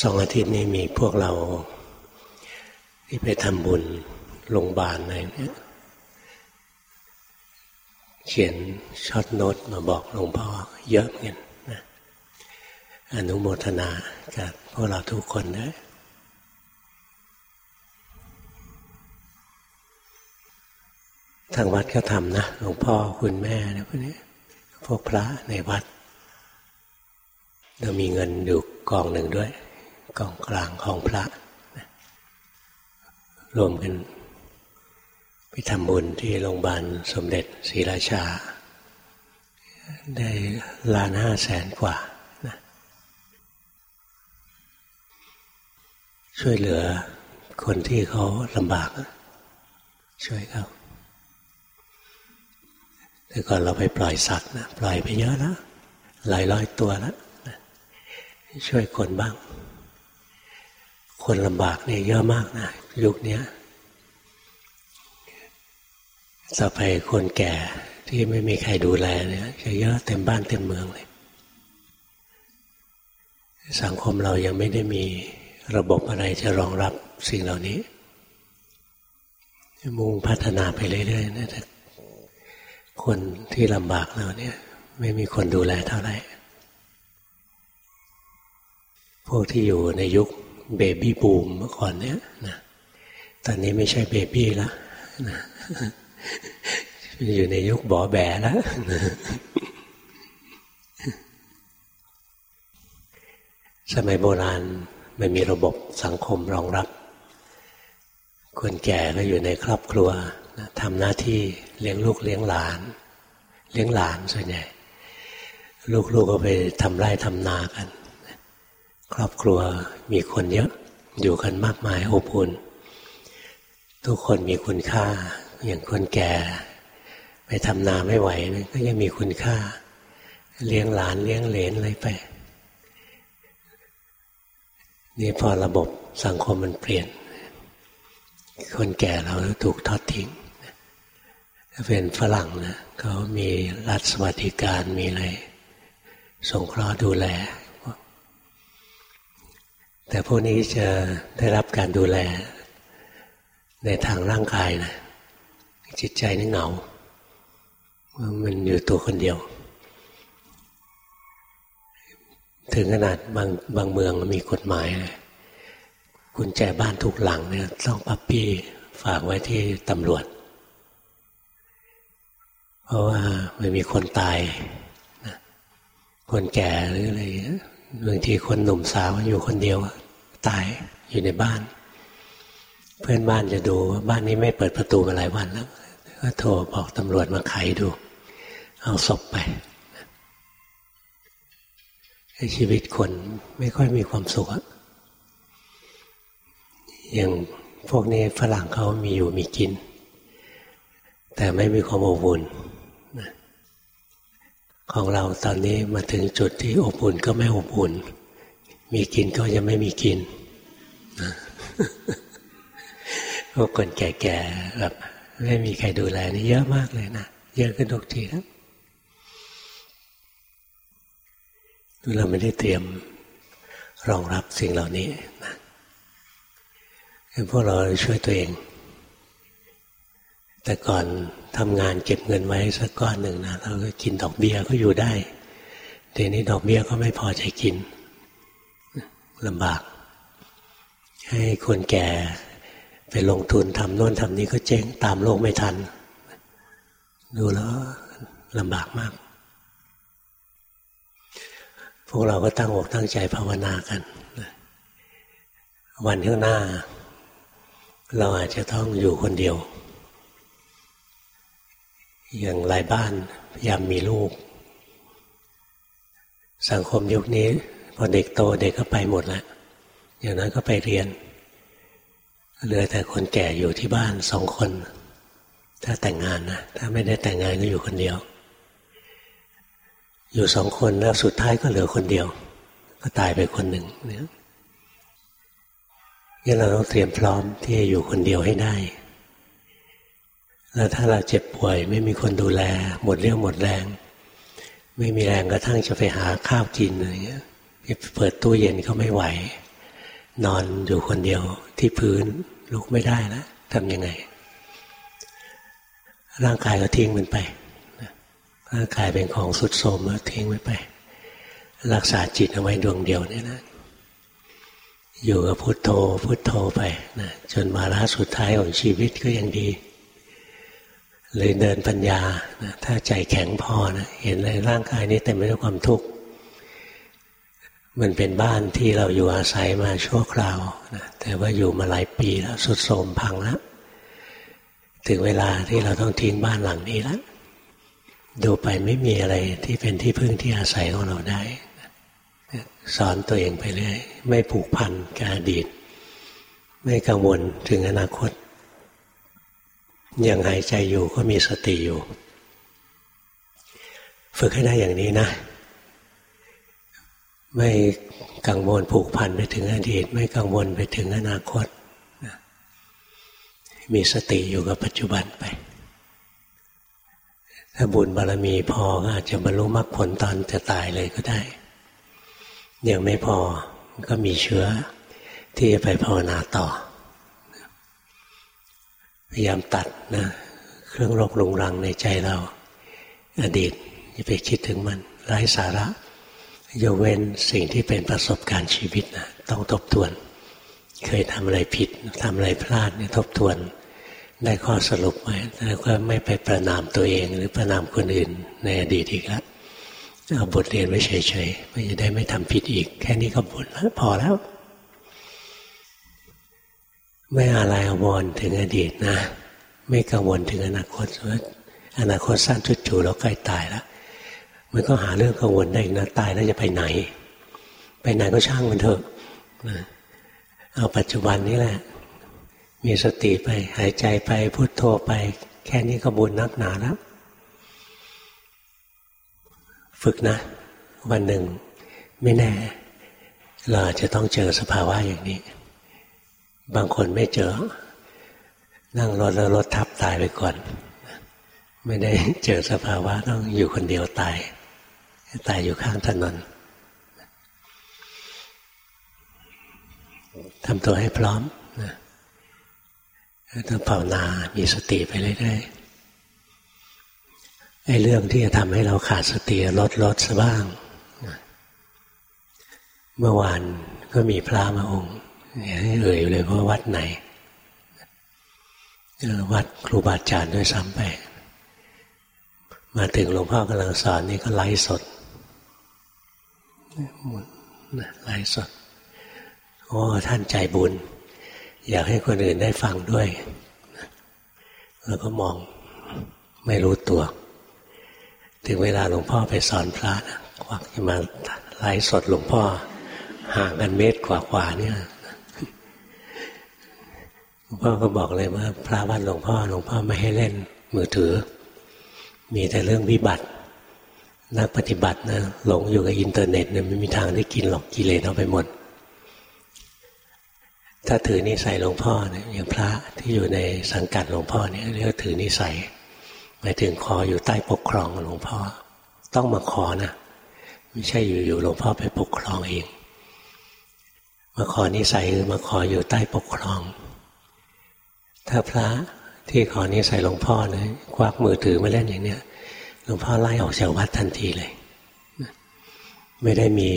สองอาทิตย์นี้มีพวกเรา ที่ไปทำบุญโรงพยาบาลอะไรเนี่ยเขียนช็อตโน้ตมาบอกหลวงพ่อเยอะเงินนะอนุโมทนากับพวกเราทุกคนนะทางวัดก็ทำนะหลวงพ่อคุณแม่นะพวกนี้พวกพระในวัดเรามีเงินอยู่กองหนึ่งด้วย กองกลางของพระ รวมกันไปทำบุญที่โรงพยาบาลสมเด็จศรีราชา ได้ล้านห้าแสนกว่านะช่วยเหลือคนที่เขาลำบาก ช่วยเขาแต่ก่อนเราไปปล่อยสัตว์นะปล่อยไปเยอะแล้วหลายร้อยตัวแล้วช่วยคนบ้าง คนลำบากเนี่ยเยอะมากนะยุคนี้ต่อไปคนแก่ที่ไม่มีใครดูแลเนี่ยจะเยอะเต็มบ้านเต็มเมืองเลย สังคมเรายังไม่ได้มีระบบอะไรจะรองรับสิ่งเหล่านี้ มุ่งพัฒนาไปเรื่อยๆนะแต่คนที่ลำบากเราเนี่ย ไม่มีคนดูแลเท่าไหร่พวกที่อยู่ในยุค เบบี้บูมเมื่อก่อนเนี่ยนะตอนนี้ไม่ใช่เบบี้แล้วนะอยู่ในยุคบอแบแล้วสมัยโบราณมันมีระบบสังคมรองรับ คนแก่ก็อยู่ในครอบครัวทำหน้าที่เลี้ยงลูกเลี้ยงหลาน เลี้ยงหลานส่วนใหญ่ ลูกๆกก็ไปทำไร่ทำนากัน ครอบครัวมีคนเยอะอยู่กันมากมายอบอุ่นทุกคนมีคุณค่า อย่างคนแก่ ไปทำนาไม่ไหวนะก็ยังมีคุณค่า เลี้ยงหลานเลี้ยงเหลนอะไรไป นี่พอระบบสังคมมันเปลี่ยน คนแก่เราถูกทอดทิ้งถ้าเป็นฝรั่งนะเขามีรัฐสวัสดิการมีอะไรสงเคราะห์ดูแล แต่พวกนี้จะได้รับการดูแลในทางร่างกายนะจิตใจนี่เหงามันอยู่ตัวคนเดียว ถึงขนาดบางบางเมืองมีกฎหมายเลยกุญแจบ้านทุกหลังเนี่ยต้องปั๊บปี้ฝากไว้ที่ตำรวจ เพราะว่ามันมีคนตาย คนแก่หรืออะไร บางทีคนหนุ่มสาวอยู่คนเดียวตายอยู่ในบ้าน เพื่อนบ้านจะดูว่าบ้านนี้ไม่เปิดประตูมาหลายวันแล้วก็โทรบอกตำรวจมาไขดู เอาศพไปชีวิตคนไม่ค่อยมีความสุขอย่างพวกนี้ฝรั่งเขามีอยู่มีกิน แต่ไม่มีความอบอุ่น ของเราตอนนี้มาถึงจุดที่อบอุ่นก็ไม่อบอุ่น มีกินก็ยังไม่มีกินพวกคนแก่ๆแบบไม่มีใครดูแลนี่เยอะมากเลยนะเยอะขึ้นทุกทีแล้วเราไม่ได้เตรียมรองรับสิ่งเหล่านี้นะพวกเราช่วยตัวเอง แต่ก่อนทำงานเก็บเงินไว้สักก้อนหนึ่งนะเราก็กินดอกเบี้ยก็อยู่ได้เดี๋ยวนี้ดอกเบี้ยก็ไม่พอใจกินลำบาก ให้คนแก่ไปลงทุนทำโน่นทำนี้ก็เจ๊งตามโลกไม่ทัน ดูแล้วลำบากมาก พวกเราก็ตั้งอกตั้งใจภาวนากัน วันข้างหน้า เราอาจจะต้องอยู่คนเดียว อย่างหลายบ้านพยายามมีลูก สังคมยุคนี้พอเด็กโตเด็กก็ไปหมดแล้วอย่างนั้นก็ไปเรียนเหลือแต่คนแก่อยู่ที่บ้านสองคน ถ้าแต่งงานนะถ้าไม่ได้แต่งงานก็อยู่คนเดียว อยู่สองคนแล้วสุดท้ายก็เหลือคนเดียว ก็ตายไปคนหนึ่งเนี่ยเราต้องเตรียมพร้อมที่จะอยู่คนเดียวให้ได้ แล้วถ้าเราเจ็บป่วย ไม่มีคนดูแล หมดเรี่ยวหมดแรง ไม่มีแรงกระทั่งจะไปหาข้าวกินอะไรเงี้ยเปิดตู้เย็นก็ไม่ไหว นอนอยู่คนเดียวที่พื้นลุกไม่ได้แล้วทำยังไง ร่างกายก็ทิ้งมันไปร่างกายเป็นของสุดโทมแล้วทิ้งไว้ไป รักษาจิตเอาไว้ดวงเดียวนี่นะอยู่กับพุโทโธพุโทโธไปนะจนมาระสุดท้ายของชีวิตก็ยังดี เลยเดินปัญญา ถ้าใจแข็งพอนะเห็นเลยร่างกายนี้เต็มไปด้วยความทุกข์ มันเป็นบ้านที่เราอยู่อาศัยมาชั่วคราวนะแต่ว่าอยู่มาหลายปีแล้วสุดโทมพังแล้วถึงเวลาที่เราต้องทิ้งบ้านหลังนี้แล้วดูไปไม่มีอะไรที่เป็นที่พึ่งที่อาศัยของเราได้ สอนตัวเองไปเรื่อยไม่ผูกพันกับอดีต ไม่กังวลถึงอนาคต ยังหายใจอยู่ก็มีสติอยู่ ฝึกให้ได้อย่างนี้นะ ไม่กังวลผูกพันไปถึงอดีต ไม่กังวลไปถึงอนาคต มีสติอยู่กับปัจจุบันไป ถ้าบุญบารมีพอก็อาจจะบรรลุมรรคผลตอนจะตายเลยก็ได้ ยังไม่พอก็มีเชื้อที่จะไปภาวนาต่อ พยายามตัดนะเครื่องรกรุงรังในใจเรา อดีตอย่าไปคิดถึงมันไร้สาระยกเว้นสิ่งที่เป็นประสบการณ์ชีวิตนะต้องทบทวน เคยทำอะไรผิดทำอะไรพลาดเนี่ยทบทวน ได้ข้อสรุปไว้แล้วก็ไม่ไปประนามตัวเอง หรือประนามคนอื่นในอดีตอีกแล้วเอาบทเรียนไว้เฉยๆไม่จะได้ไม่ทำผิดอีก แค่นี้ก็บุญแล้วพอแล้ว ไม่อะไรอววรถึงอดีตนะ ไม่กังวลถึงอนาคตว่าอนาคตสั้นชุดจูแล้วใกล้ตายแล้วมันก็หาเรื่องกังวลได้นะตายแล้วจะไปไหน ไปไหนก็ช่างมันเถอะเอาปัจจุบันนี้แหละ มีสติไป หายใจไปพุโทโธไป แค่นี้ก็บุญนักหนาแล้วฝึกนะ วันหนึ่งไม่แน่ เราจะต้องเจอสภาวะอย่างนี้ บางคนไม่เจอ นั่งรถแล้วรถทับตายไปก่อน ไม่ได้เจอสภาวะต้องอยู่คนเดียวตาย ตายอยู่ข้างถนนทำตัวให้พร้อมนะต้องภาวนา มีสติไปเรื่อยๆไอ้เรื่องที่จะทำให้เราขาดสติลดลดซะบ้าง เมื่อวานก็มีพระมาองค์ เอ่ยเลยว่าวัดไหนวัดครูบาอาจารย์ด้วยซ้ำไป มาถึงหลวงพ่อกำลังสอนนี่ก็ไลฟ์สดหมุนไลฟ์สดโอ้ท่านใจบุญ อยากให้คนอื่นได้ฟังด้วย แล้วก็มองไม่รู้ตัว ถึงเวลาหลวงพ่อไปสอนพระนะควักมาไลฟ์สดหลวงพ่อ ห่างกันเมตรกว่าๆเนี่ย พ่อก็บอกเลยว่า พระวัดหลวงพ่อหลวงพ่อไม่ให้เล่น มือถือ มีแต่เรื่องวิบัติ นักปฏิบัตินะหลงอยู่กับอินเทอร์เน็ตเนี่ยไม่มีทางได้กินหรอกกิเลสเอาไปหมด ถ้าถือนิสัยหลวงพ่อเนี่ยอย่างพระที่อยู่ในสังกัดหลวงพ่อเนี่ยเรียกถือนิสัยหมายถึงขออยู่ใต้ปกครองหลวงพ่อ ต้องมาขอนะไม่ใช่อยู่ๆหลวงพ่อไปปกครองเองมาขอนิสัยคือมาขออยู่ใต้ปกครอง ถ้าพระที่ขอนิสัยหลวงพ่อเนี่ยควักมือถือมาเล่นอย่างเนี้ยหลวงพ่อไล่ออกจากวัดทันทีเลย ไม่ได้มี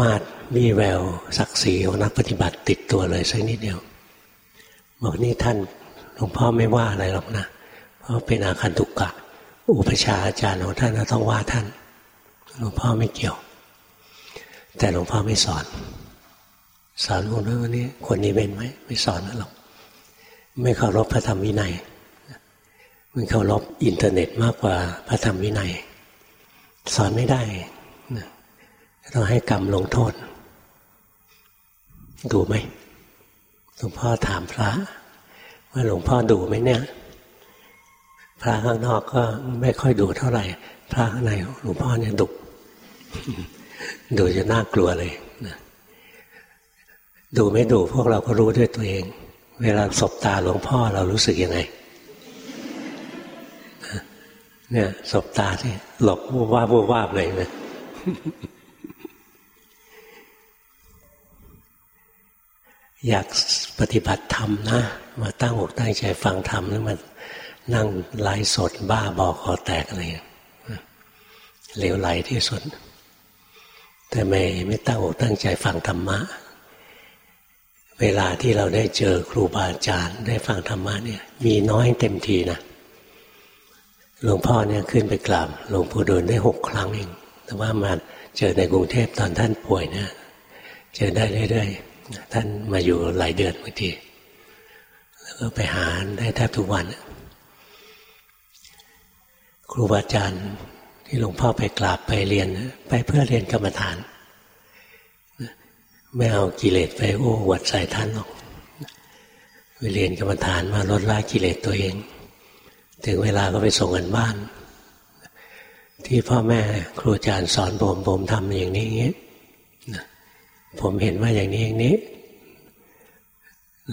มาดมีแววศักดิ์ศรีของนักปฏิบัติติดตัวเลยสักนิดเดียว บอกนี่ท่านหลวงพ่อไม่ว่าอะไรหรอกนะเพราะเป็นอาคันตุกกะ อุปชาอาจารย์ของท่านต้องว่าท่านหลวงพ่อไม่เกี่ยว แต่หลวงพ่อไม่สอน สอนคนนี้คนนี้เป็นไหมไม่สอนหรอก ไม่เคารพพระธรรมวินัยมันเคารพอินเทอร์เน็ตมากกว่าพระธรรมวินัย สอนไม่ได้ต้องให้กรรมลงโทษ ดูไหมหลวงพ่อถามพระ ว่าหลวงพ่อดูไหมเนี่ย พระข้างนอกก็ไม่ค่อยดูเท่าไหร่ พระข้างในหลวงพ่อเนี่ยดุดูจะน่ากลัวเลยนะดูไม่ดูพวกเราก็รู้ด้วยตัวเอง เวลาสบตาหลวงพ่อเรารู้สึกยังไงเนี่ยสบตาที่หลบวูบวาบวูบวาบเลยนะอยากปฏิบัติธรรมนะ มาตั้งอกตั้งใจฟังธรรมแล้วมานั่งไลฟ์สดบ้าบอคอแตกอะไรเหลวไหลที่สุด แต่ไม่ไม่ตั้งอกตั้งใจฟังธรรมะ เวลาที่เราได้เจอครูบาอาจารย์ได้ฟังธรรมะเนี่ยมีน้อยเต็มทีนะหลวงพ่อเนี่ยขึ้นไปกราบหลวงปู่ดูลได้หกครั้งเอง แต่ว่ามาเจอในกรุงเทพตอนท่านป่วยเนี่ยเจอได้เรื่อยๆท่านมาอยู่หลายเดือนบางทีแล้วก็ไปหาได้แทบทุกวัน ครูบาอาจารย์ที่หลวงพ่อไปกราบไปเรียน ไปเพื่อเรียนกรรมฐาน ไม่เอากิเลสไปโอ้วัดใส่ท่านหรอกไปเรียนกรรมฐานมาลดละกิเลสตัวเอง ถึงเวลาก็ไปส่งกันบ้าน ที่พ่อแม่ครูอาจารย์สอนผมผมทำอย่างนี้อย่างนี้ผมเห็นว่าอย่างนี้อย่างนี้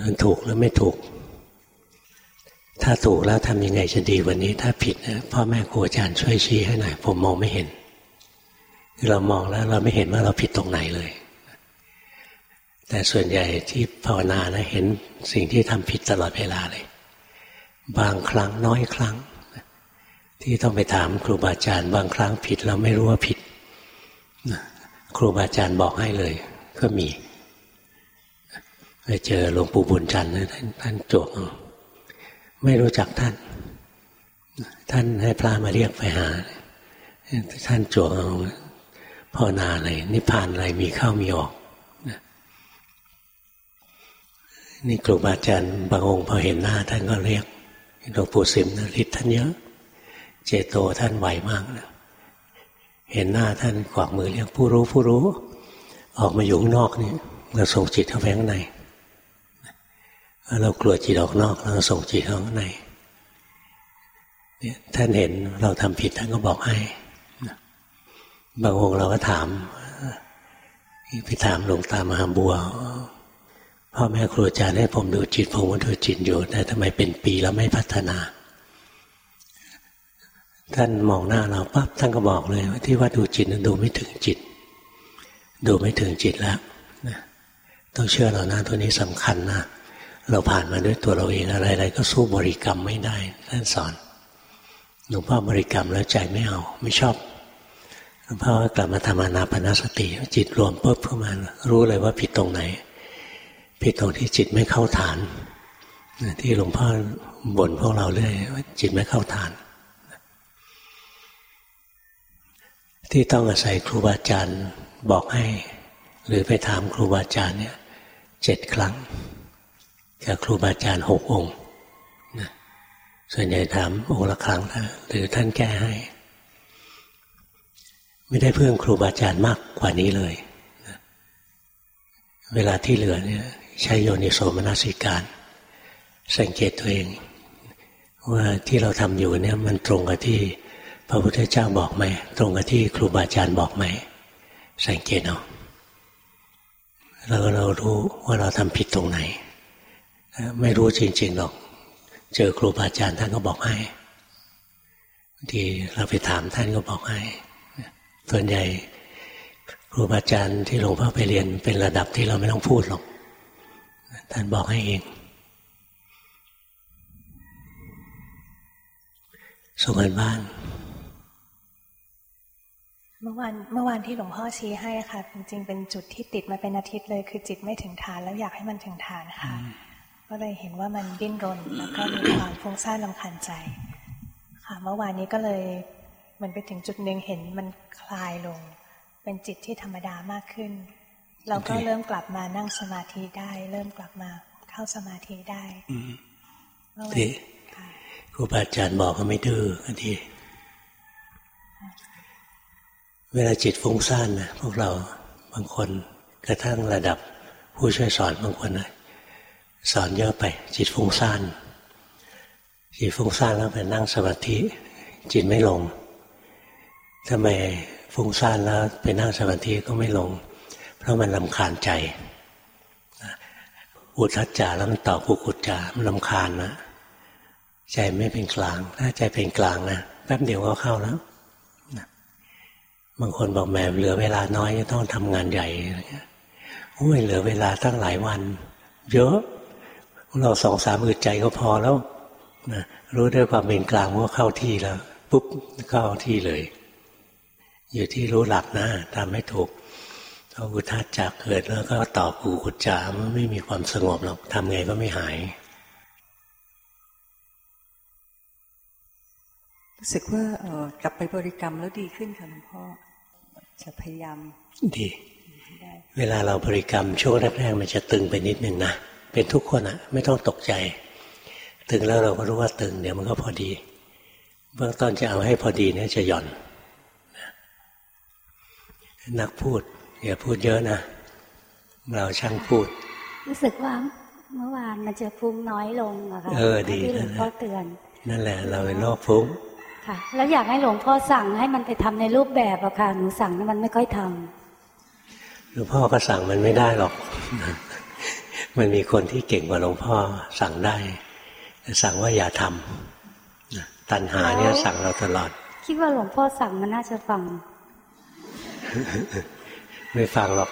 มันถูกหรือไม่ถูก ถ้าถูกแล้วทำยังไงจะดีวันนี้ ถ้าผิดนะพ่อแม่ครูอาจารย์ช่วยชี้ให้หน่อยผมมองไม่เห็นคือเรามองแล้วเราไม่เห็นว่าเราผิดตรงไหนเลย แต่ส่วนใหญ่ที่ภาวนานะเห็นสิ่งที่ทำผิดตลอดเวลาเลย บางครั้งน้อยครั้ง ที่ต้องไปถามครูบาอาจารย์ บางครั้งผิดเราไม่รู้ว่าผิด ครูบาอาจารย์บอกให้เลย ก็มีไปเจอหลวงปู่บุญจันทร์ท่านท่านจวกไม่รู้จักท่าน ท่านให้พระมาเรียกไปหา ท่านจวกเอาภาวนาอะไรนิพพานอะไรมีเข้ามีออก นี่ครูบาอาจารย์บางองค์พอเห็นหน้าท่านก็เรียกหลวงปู่สิมนะฤทธิ์ท่านเยอะ เจโตท่านไหวมากนะเห็นหน้าท่านกวักมือเรียกผู้รู้ผู้รู้ ออกมาอยู่ข้างนอกนี่เราส่งจิตเข้าไปข้างในเรากลัวจิตออกนอกเราส่งจิตเข้าข้างในท่านเห็นเราทำผิดท่านก็บอกให้บางองค์เราก็ถาม ไปถามหลวงตามหาบัว พ่อแม่ครูอาจารย์ให้ผมดูจิตผมก็ดูจิตอยู่ แต่ทำไมเป็นปีแล้วไม่พัฒนา ท่านมองหน้าเราปั๊บท่านก็บอกเลยว่าที่ว่าดูจิตนั้นดูไม่ถึงจิต ดูไม่ถึงจิตแล้วต้องเชื่อเรานะตัวนี้สำคัญนะเราผ่านมาด้วยตัวเราเองอะไรๆก็สู้บริกรรมไม่ได้ท่านสอนหลวงพ่อบริกรรมแล้วใจไม่เอา ไม่ชอบหลวงพ่อกลับมาทำอนาปนาสติ จิตรวมปุ๊บเข้ามารู้เลยว่าผิดตรงไหน ผิดตรงที่จิตไม่เข้าฐาน ที่หลวงพ่อบ่นพวกเราเรื่อยว่าจิตไม่เข้าฐาน ที่ต้องอาศัยครูบาอาจารย์บอกให้ หรือไปถามครูบาอาจารย์เนี่ยเจ็ดครั้งกับครูบาอาจารย์หกองค์ส่วนใหญ่ถามองค์ละครั้งหรือท่านแก้ให้ ไม่ได้เพิ่มครูบาอาจารย์มากกว่านี้เลย เวลาที่เหลือเนี่ย ใช้โยนิโสมนสิการ สังเกตตัวเอง ว่าที่เราทำอยู่เนี่ยมันตรงกับที่พระพุทธเจ้าบอกไหม ตรงกับที่ครูบาอาจารย์บอกไหม สังเกตเอาเราเรารู้ว่าเราทำผิดตรงไหน ไม่รู้จริงๆหรอก เจอครูบาอาจารย์ท่านก็บอกให้บางทีเราไปถามท่านก็บอกให้ส่วนใหญ่ครูบาอาจารย์ที่หลวงพ่อไปเรียนเป็นระดับที่เราไม่ต้องพูดหรอก ท่านบอกให้เองส่งกันบ้าน เมื่อวานเมื่อวานที่หลวงพ่อชี้ให้ค่ะ จริงๆเป็นจุดที่ติดมาเป็นอาทิตย์เลย คือจิตไม่ถึงฐานแล้วอยากให้มันถึงฐานค่ะ ก็เลยเห็นว่ามันดิ้นรน แล้วก็มีความฟุ้งซ่านลำคาญใจ ค่ะ เมื่อวานนี้ก็เลยมันไปถึงจุดหนึ่งเห็นมันคลายลง เป็นจิตที่ธรรมดามากขึ้น เราก็เริ่มกลับมานั่งสมาธิได้ เริ่มกลับมาเข้าสมาธิได้ดีครูบาอาจารย์บอกก็ไม่ดื้อก็ดีเวลาจิตฟุ้งซ่านนะพวกเราบางคนกระทั่งระดับผู้ช่วยสอนบางคนนะสอนเยอะไป จิตฟุ้งซ่านจิตฟุ้งซ่านแล้วไปนั่งสมาธิ จิตไม่ลงทำไมฟุ้งซ่านแล้วไปนั่งสมาธิก็ไม่ลง ราะมันลำคาญใจอุทัจจาแล้วมันต่อกุกุจจามันลำคาญนะใจไม่เป็นกลาง ถ้าใจเป็นกลางนะแป๊บเดียวก็เข้าแล้วบางคนบอกแม่เหลือเวลาน้อยจะต้องทำงานใหญ่อะไรเงี้ยโอ้ยเหลือเวลาตั้งหลายวัน เยอะ เราสองสามอึดใจก็พอแล้วนะรู้ด้วยความเป็นกลางว่าเข้าที่แล้ว ปุ๊บเข้าที่เลย อยู่ที่รู้หลักนะทำให้ถูก เอาอุทาจากเกิดแล้วก็ต่อกูกุจจามันไม่มีความสงบหรอกทำไงก็ไม่หาย รู้สึกว่าเออกลับไปบริกรรมแล้วดีขึ้นค่ะหลวงพ่อจะพยายามดี เวลาเราบริกรรมช่วงแรกๆมันจะตึงไปนิดนึงนะเป็นทุกคนอะไม่ต้องตกใจ ตึงแล้วเราก็รู้ว่าตึง เดี๋ยวมันก็พอดี เบื้องต้นจะเอาให้พอดีเนี่ยจะหย่อนนักพูด อย่าพูดเยอะนะ เราช่างพูด รู้สึกว่าเมื่อวานมันจะฟุ้งน้อยลงอะค่ะเออดีที่หลวงพ่อเตือน นั่นแหละ เราเป็นโรคฟุ้งค่ะ แล้วอยากให้หลวงพ่อสั่งให้มันไปทำในรูปแบบอะค่ะหนูสั่งแล้วมันไม่ค่อยทำหลวงพ่อก็สั่งมันไม่ได้หรอก มันมีคนที่เก่งกว่าหลวงพ่อสั่งได้สั่งว่าอย่าทำตัณหาเนี่ยสั่งเราตลอด คิดว่าหลวงพ่อสั่งมันน่าจะฟัง ไม่ฟังหรอก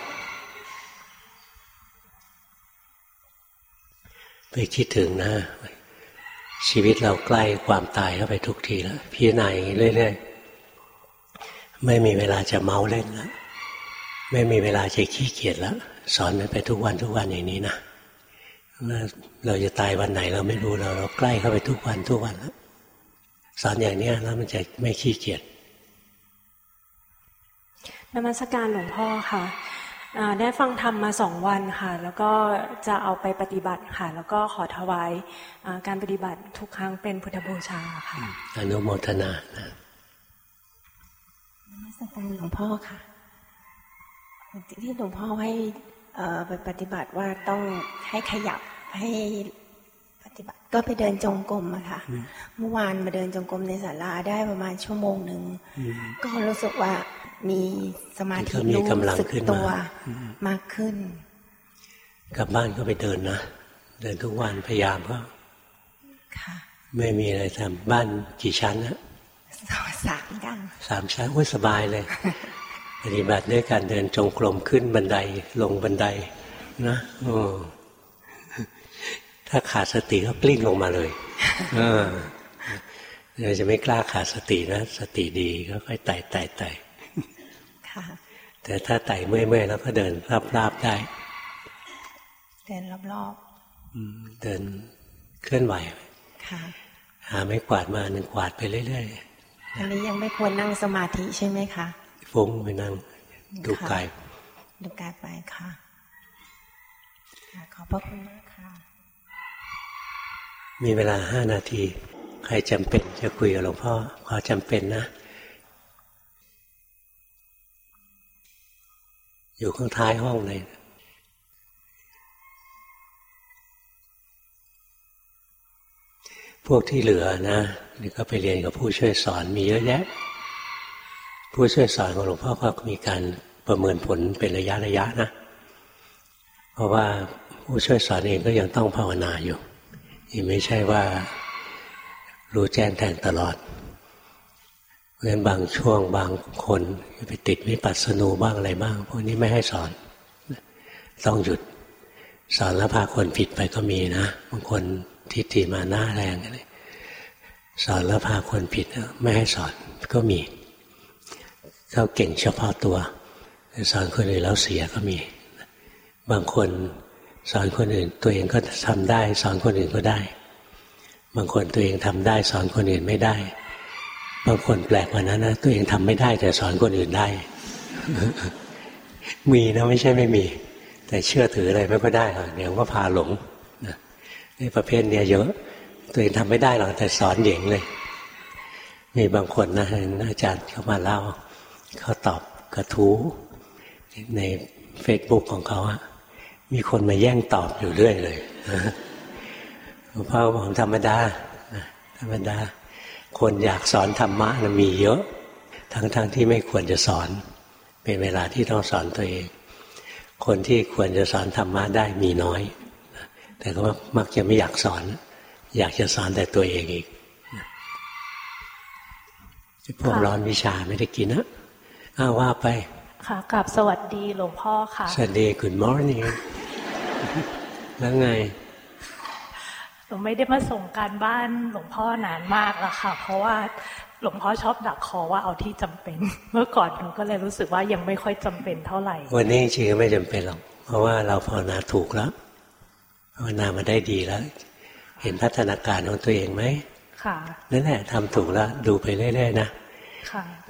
ไปคิดถึงนะ ชีวิตเราใกล้ความตายเข้าไปทุกทีแล้วพิจารณาอย่างนี้เรื่อยๆ ไม่มีเวลาจะเมาเล่นแล้วไม่มีเวลาจะขี้เกียจแล้วสอนไปทุกวันทุกวันอย่างนี้นะว่าเราจะตายวันไหนเราไม่รู้เราเราใกล้เข้าไปทุกวันทุกวันแล้วสอนอย่างนี้แล้วมันจะไม่ขี้เกียจ นมัสการหลวงพ่อค่ะได้ฟังธรรมมาสองวันค่ะ แล้วก็จะเอาไปปฏิบัติค่ะ แล้วก็ขอถวายการปฏิบัติทุกครั้งเป็นพุทธบูชาค่ะอนุโมทนานะนมัสการหลวงพ่อค่ะที่หลวงพ่อให้ไปปฏิบัติว่าต้องให้ขยับให้ปฏิบัติ ก็ไปเดินจงกรมอะค่ะ เมื่อวานมาเดินจงกรมในศาลาได้ประมาณชั่วโมงหนึ่งก็รู้สึกว่า มีสมาธิรู้สึกตัวมากขึ้น กลับบ้านก็ไปเดินนะ เดินทุกวันพยายามก็ไม่มีอะไรทำบ้านกี่ชั้นนะสามชั้นสามชั้นโอ้ยสบายเลยปฏิบัติด้วยการเดินจงกรมขึ้นบันไดลงบันได นะโอ้ถ้าขาดสติก็กลิ้งลงมาเลยเออเราจะไม่กล้าขาดสตินะ สติดีก็ค่อยไต่ไต่ไต่ แต่ถ้าไต่เมื่อยๆแล้วก็เดินราบๆได้ เดินรอบๆเดินเคลื่อนไหวหาไม่กวาดมาหนึ่งกวาดไปเรื่อยๆอันนี้ยังไม่ควรนั่งสมาธิใช่ไหมคะฟุ้งไปนั่งดูกายดูกายไปค่ะ ขอบพระคุณมากค่ะ มีเวลาห้านาที ใครจำเป็นจะคุยกับหลวงพ่อขอจำเป็นนะ อยู่ข้างท้ายห้องเลยพวกที่เหลือนะนี่ก็ไปเรียนกับผู้ช่วยสอนมีเยอะแยะ ผู้ช่วยสอนของหลวงพ่อก็มีการประเมินผลเป็นระยะระยะนะ เพราะว่าผู้ช่วยสอนเองก็ยังต้องภาวนาอยู่นี่ไม่ใช่ว่ารู้แจ้งแทงตลอด ราะฉะนั้นบางช่วงบางคนไปติดวิปัสสนูบ้างอะไรบ้าง พวกนี้ไม่ให้สอน ต้องหยุด สอนแล้วพาคนผิดไปก็มีนะบางคนทิฏฐิมาหน้าแรงเลยสอนแล้วพาคนผิดไม่ให้สอนก็มีเขาเก่งเฉพาะตัวสอนคนอื่นแล้วเสียก็มี บางคนสอนคนอื่น ตัวเองก็ทำได้ สอนคนอื่นก็ได้ บางคนตัวเองทำได้ สอนคนอื่นไม่ได้ บางคนแปลกกว่านั้นนะตัวเองทำไม่ได้ แต่สอนคนอื่นได้ มีนะไม่ใช่ไม่มี แต่เชื่อถืออะไรไม่ก็ได้เดี๋ยวก็พาหลงนี่ประเภทเนี้ยเยอะ ตัวเองทำไม่ได้หรอกแต่สอนเด่งเลย มีบางคนนะอาจารย์เขามาเล่าเขาตอบกระทู้ในเฟซบุ๊กของเขาอะมีคนมาแย่งตอบอยู่เรื่อยเลยหลวงพ่อบอกธรรมดาธรรมดา คนอยากสอนธรรมะนะมีเยอะ ทั้งๆทที่ไม่ควรจะสอน เป็นเวลาที่ต้องสอนตัวเอง คนที่ควรจะสอนธรรมะได้มีน้อย แต่ก็มักจะไม่อยากสอน อยากจะสอนแต่ตัวเองอีกพวกร้อนวิชาไม่ได้กินนะอ้าว่าไป ค่ะกลับสวัสดีหลวงพ่อค่ะ สวัสดี good morning แล้วไง หนูไม่ได้มาส่งการบ้านหลวงพ่อนานมากแล้วค่ะ เพราะว่าหลวงพ่อชอบดักคอว่าเอาที่จำเป็น เมื่อก่อนหนูก็เลยรู้สึกว่ายังไม่ค่อยจำเป็นเท่าไหร่ วันนี้จริงๆไม่จำเป็นหรอก เพราะว่าเราภาวนาถูกแล้วภาวนามาได้ดีแล้ว เห็นพัฒนาการของตัวเองไหมค่ะนั่นแหละทำถูกแล้วดูไปเรื่อยๆนะ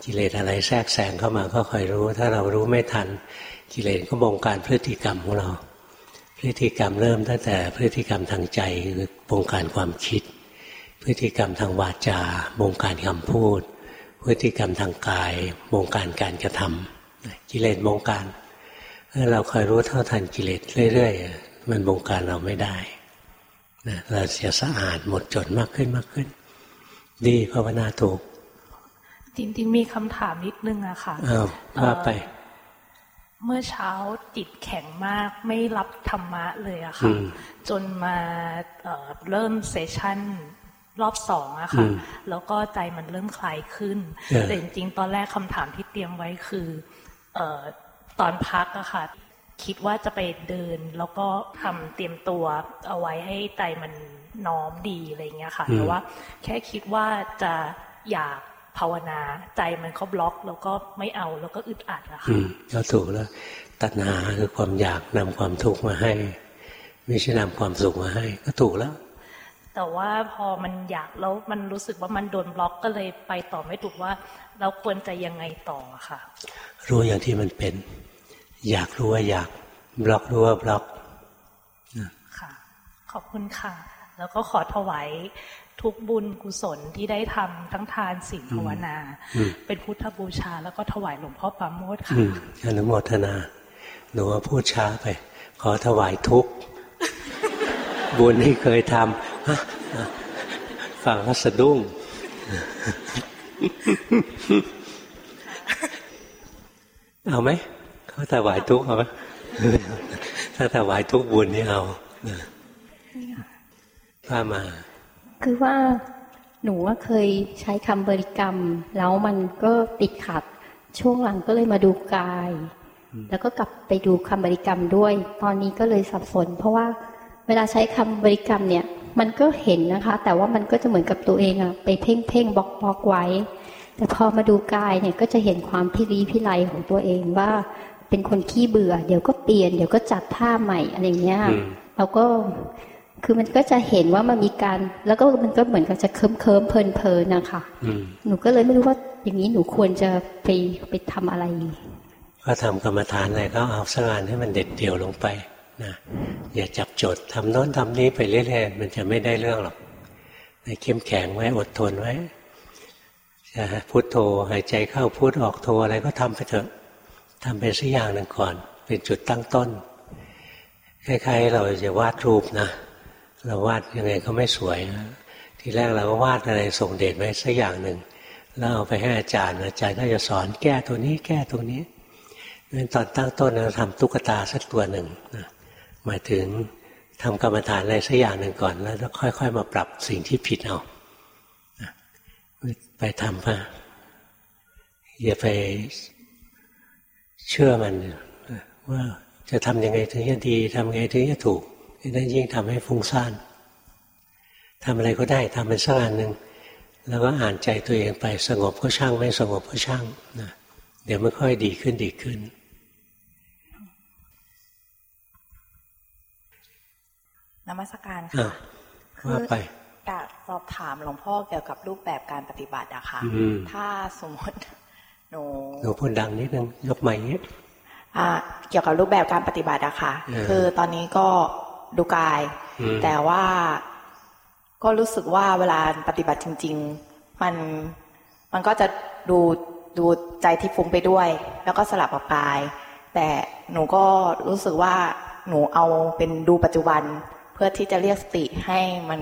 กิเลสอะไรแทรกแซงเข้ามาก็คอยรู้ ถ้าเรารู้ไม่ทันกิเลสก็บงการพฤติกรรมของเรา พฤติกรรมเริ่มตั้งแต่พฤติกรรมทางใจคือบงการความคิด พฤติกรรมทางวาจาบงการคำพูด พฤติกรรมทางกายบงการการกระทำกิเลสบงการถ้าเราคอยรู้เท่าทันกิเลสเรื่อยๆมันบงการเราไม่ได้นะเราเสียสะอาดหมดจดมากขึ้นมากขึ้น ดีภาวนาถูก จริงๆมีคำถามนิดนึงอะค่ะอ้าวว่าไปเมื่อเช้าจิตแข็งมากไม่รับธรรมะเลยอะค่ะ จนมาเริ่มเซสชั่นรอบสองอะค่ะ แล้วก็ใจมันเริ่มคลายขึ้น แต่จริงๆ ตอนแรกคำถามที่เตรียมไว้คือตอนพักอะค่ะ คิดว่าจะไปเดิน แล้วก็ทำเตรียมตัวเอาไว้ให้ใจมันน้อมดีอะไรเงี้ยค่ะ แต่ว่าแค่คิดว่าจะอยาก ภาวนา ใจมันเขาบล็อกแล้วก็ไม่เอาแล้วก็อึดอัดอะค่ะก็ถูกแล้วตัณหาคือความอยากนำความทุกข์มาให้ ไม่ใช่นำความสุขมาให้ ก็ถูกแล้ว แต่ว่าพอมันอยากแล้วมันรู้สึกว่ามันโดนบล็อกก็เลยไปต่อไม่ถูกว่า เราควรจะยังไงต่อค่ะ รู้อย่างที่มันเป็น อยากรู้ว่าอยากบล็อกรู้ว่าบล็อกค่ะ ขอบคุณค่ะ แล้วก็ขอถวาย ทุกบุญกุศลที่ได้ทำทั้งทานศีลภาวนา เป็นพุทธบูชา แล้วก็ถวายหลวงพ่อปาโมดค่ะอนุโมทนาหนูว่าพูดช้าไป ขอถวายทุกบุญที่เคยทำฟังก็สะดุ้งเอาไหมเขาถวายทุกเอาไหมถ้าถวายทุกบุญนี่เอาว่ามา คือว่าหนูว่าเคยใช้คำบริกรรม แล้วมันก็ติดขัด ช่วงหลังก็เลยมาดูกาย แล้วก็กลับไปดูคำบริกรรมด้วย ตอนนี้ก็เลยสับสน เพราะว่าเวลาใช้คำบริกรรมเนี่ย มันก็เห็นนะคะ แต่ว่ามันก็จะเหมือนกับตัวเองอะไปเพ่งเพ่งบล็อกบล็อกไว้ แต่พอมาดูกายเนี่ยก็จะเห็นความพิรีพิไลของตัวเองว่าเป็นคนขี้เบื่อ เดี๋ยวก็เปลี่ยน เดี๋ยวก็จัดท่าใหม่อะไรเงี้ยเราก็ คือมันก็จะเห็นว่ามันมีการ แล้วก็มันก็เหมือนกับจะเคิมเคิมเพลินเพลินนะคะหนูก็เลยไม่รู้ว่าอย่างนี้หนูควรจะไปไปทำอะไร ก็ทำกรรมฐานอะไรก็เอาสังานให้มันเด็ดเดี่ยวลงไปนะอย่าจับจดทำโน้นทำนี้ไปเรื่อยๆมันจะไม่ได้เรื่องหรอกเข้มแข็งไว้อดทนไว้จะพุโทโธหายใจเข้าพุทออกโธอะไรก็ทำไปเถอะทำเป็นสักอย่างหนึ่งก่อน เป็นจุดตั้งต้นคล้ายๆเราจะวาดรูปนะ เราวาดยังไงก็ไม่สวยนะทีแรกเราก็วาดอะไรส่งเดชไว้สักอย่างหนึ่งแล้วเอาไปให้อาจารย์อาจารย์ก็จะสอนแก้ตัวนี้แก้ตรงนี้นั้นตอนตั้งต้นเราทำตุ๊กตาสักตัวหนึ่งนะมาถึงทำกรรมฐานอะไรสักอย่างหนึ่งก่อน แล้วค่อย ๆ มาปรับสิ่งที่ผิดเอาไปทำป่ะอย่าไปเชื่อมันว่าจะทำยังไงถึงจะดีทำยังไงถึงจะถูก นั่นยิ่งทำให้ฟุ้งซ่านทำอะไรก็ได้ทำเป็นสักอันหนึ่งแล้วก็อ่านใจตัวเองไปสงบก็ช่างไม่สงบก็ช่างนะเดี๋ยวมันค่อยดีขึ้นดีขึ้น นมัสการค่ะว่าไปกะสอบถามหลวงพ่อเกี่ยวกับรูปแบบการปฏิบัติอะค่ะถ้าสมมติหนูหนูพูดดังนิดนึงยกใหม่เนี้ยเกี่ยวกับรูปแบบการปฏิบัติอะค่ะ คือตอนนี้ก็ ดูกาย แต่ว่าก็รู้สึกว่าเวลาปฏิบัติจริง ๆ มันมันก็จะดูดูใจที่ฟุ้งไปด้วย แล้วก็สลับกับกาย แต่หนูก็รู้สึกว่าหนูเอาเป็นดูปัจจุบัน เพื่อที่จะเรียกสติให้มัน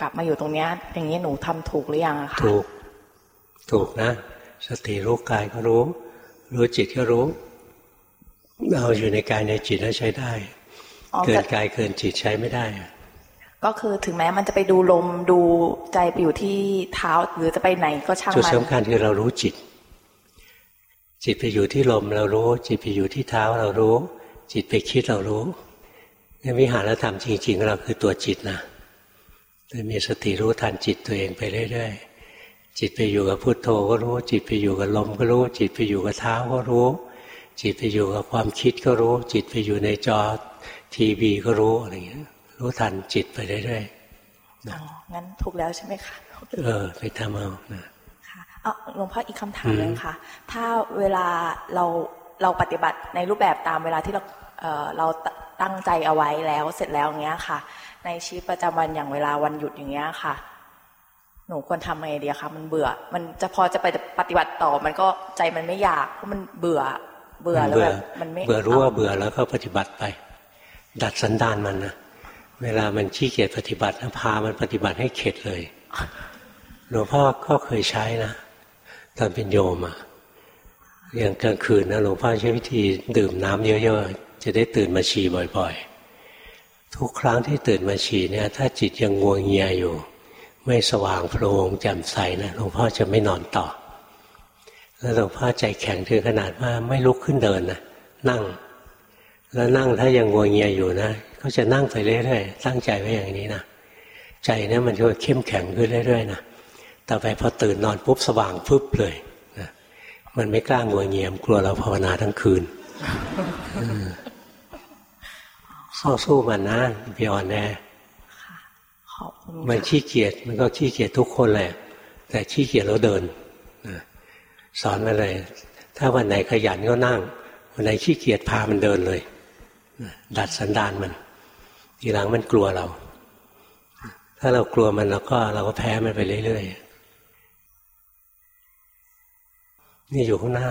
กลับมาอยู่ตรงนี้อย่างนี้หนูทำถูกหรือยังอะคะถูก ถูกนะ สติรู้กายก็รู้ รู้จิตก็รู้เอาอยู่ในกายในจิตแล้วใช้ได้ เกินกายเกินจิตใช้ไม่ได้ ก็คือถึงแม้มันจะไปดูลมดูใจไปอยู่ที่เท้าหรือจะไปไหนก็ช่างมันจุดสำคัญคือเรารู้จิต จิตไปอยู่ที่ลมเรารู้ จิตไปอยู่ที่เท้าเรารู้ จิตไปคิดเรารู้งั้นวิหารธรรมจริงๆเราคือตัวจิตนะมีสติรู้ทันจิตตัวเองไปเรื่อยๆจิตไปอยู่กับพุโทโธก็รู้ จิตไปอยู่กับลมก็รู้ จิตไปอยู่กับเท้าก็รู้ จิตไปอยู่กับความคิดก็รู้ จิตไปอยู่ในจอ ทีวีก็รู้อะไรอย่างเงี้ย รู้ทันจิตไปเรื่อยๆอ๋องั้นถูกแล้วใช่ไหมคะเออ ไปทำเอานะค่ะเออหลวงพ่ออีกคำถามนึงค่ะ ถ้าเวลาเราเราปฏิบัติในรูปแบบตามเวลาที่เราเออเราตั้งใจเอาไว้แล้วเสร็จแล้วเงี้ยค่ะ ในชีวิตประจำวันอย่างเวลาวันหยุดอย่างเงี้ยค่ะ หนูควรทำไงดีคะมันเบื่อ มันจะพอจะไปปฏิบัติต่อ มันก็ใจมันไม่อยากเพราะมันเบื่อ เบื่อแล้วแบบมันไม่เบื่อรู้ว่าเบื่อแล้วก็ปฏิบัติไป ดัดสันดานมันนะเวลามันขี้เกียจปฏิบัตินะพามันปฏิบัติให้เข็ดเลยหลวงพ่อก็เคยใช้นะตอนเป็นโยมอะอย่างกลางคืนนะหลวงพ่อใช้วิธีดื่มน้ำเยอะๆ จะได้ตื่นมาฉี่บ่อยๆ ทุกครั้งที่ตื่นมาฉี่เนี่ย ถ้าจิตยังงวงเงียอยู่ ไม่สว่างโพลงแจ่มใสนะหลวงพ่อจะไม่นอนต่อ แล้วหลวงพ่อใจแข็งถึงขนาดว่าไม่ลุกขึ้นเดินนะนั่ง แล้วนั่งถ้ายังงวงเงียอยู่นะก็จะนั่งไปเรื่อยๆตั้งใจไว้อย่างนี้นะใจเนี่ยมันจะเข้มแข็งขึ้นเรื่อยๆนะต่อไปพอตื่นนอนปุ๊บสว่างปุ๊บเลยนะมันไม่กล้างัวเงียมกลัวเราภาวนาทั้งคืนสู้สู้มันนะพี่อ่อนแน่มันขี้เกียจมันก็ขี้เกียจทุกคนแหละ แต่ขี้เกียจแล้วเดินสอนมาเลย ถ้าวันไหนขยันก็นั่ง วันไหนขี้เกียจพามันเดินเลย ดัดสันดานมันทีหลังมันกลัวเรา ถ้าเรากลัวมันเราก็เราก็แพ้มันไปเรื่อยๆ นี่อยู่ข้างหน้า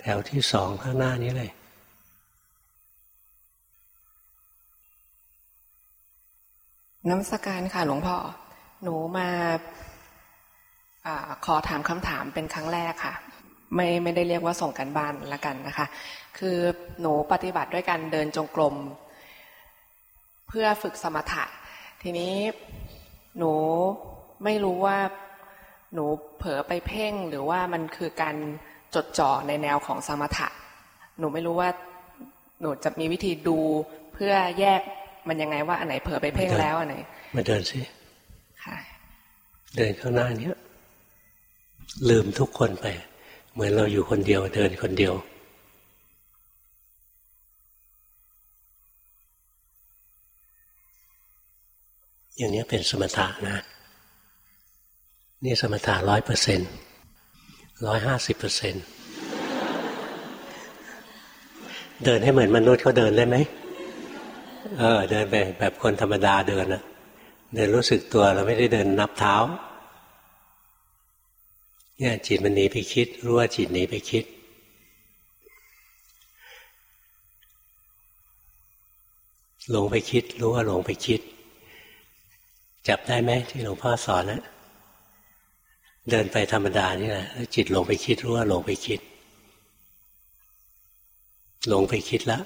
แถวที่สองข้างหน้านี้เลยน้ำสการค่ะ หลวงพ่อ หนูมาอขอถามคำถามเป็นครั้งแรกค่ะ ไม่ไม่ได้เรียกว่าส่งกันบ้านละกันนะคะ คือหนูปฏิบัติด้วยการเดินจงกรม เพื่อฝึกสมถะ ทีนี้หนูไม่รู้ว่าหนูเผลอไปเพ่งหรือว่ามันคือการจดจ่อในแนวของสมถะ หนูไม่รู้ว่าหนูจะมีวิธีดูเพื่อแยกมันยังไงว่าอันไหนเผลอไปเพ่งแล้วอันไหนมาเดินสิค่ะเดินข้างหน้าเนี้ยลืมทุกคนไป เหมือนเราอยู่คนเดียวเดินคนเดียว อย่างนี้เป็นสมถะนะ นี่สมถะร้อยเปอร์เซ็นร้อยห้าสิบเปอร์เซ็นเดินให้เหมือนมนุษย์เขาเดินได้ไหมเออเดินไปแบบคนธรรมดาเดินนะเดินรู้สึกตัวเราไม่ได้เดินนับเท้า เนี่ยจิตมันหนีไปคิด รู้ว่าจิตหนีไปคิด หลงไปคิด รู้ว่าหลงไปคิด จับได้ไหมที่หลวงพ่อสอนนะเดินไปธรรมดานี่แหละแล้วจิตหลงไปคิดรู้ว่าหลงไปคิด หลงไปคิดแล้ว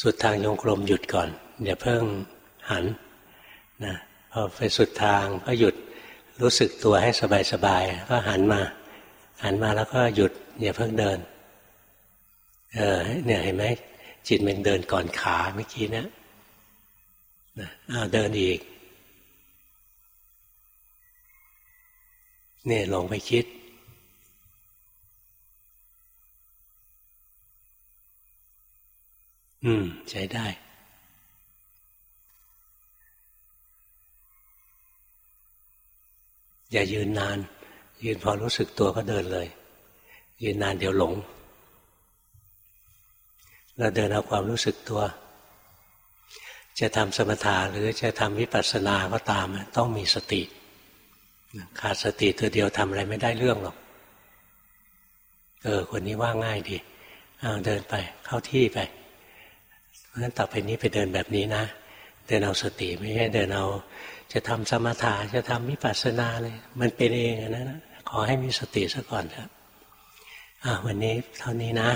สุดทางยงกลมหยุดก่อนอย่าเพิ่งหัน นะพอไปสุดทางก็หยุดรู้สึกตัวให้สบายๆก็หันมา หันมาแล้วก็หยุดอย่าเพิ่งเดิน เออเนี่ยเห็นไหมจิตมันเดินก่อนขาเมื่อกี้นะนะเดินอีกเนี่ยลงไปคิด อืม ใช้ได้ อย่ายืนนาน ยืนพอรู้สึกตัวก็เดินเลย ยืนนานเดี๋ยวหลง เราเดินเอาความรู้สึกตัว จะทำสมถะหรือจะทำวิปัสสนาก็ตาม ต้องมีสติ ขาดสติตัวเดียวทำอะไรไม่ได้เรื่องหรอก เออ คนนี้ว่าง่ายดีเอาเดินไปเข้าที่ไป เพราะฉะนั้นต่อไปนี้ไปเดินแบบนี้นะ เดินเอาสติไม่ใช่เดินเอา จะทำสมถะจะทำวิปัสสนาเลย มันเป็นเองนะขอให้มีสติซะก่อนครับวันนี้เท่านี้นะ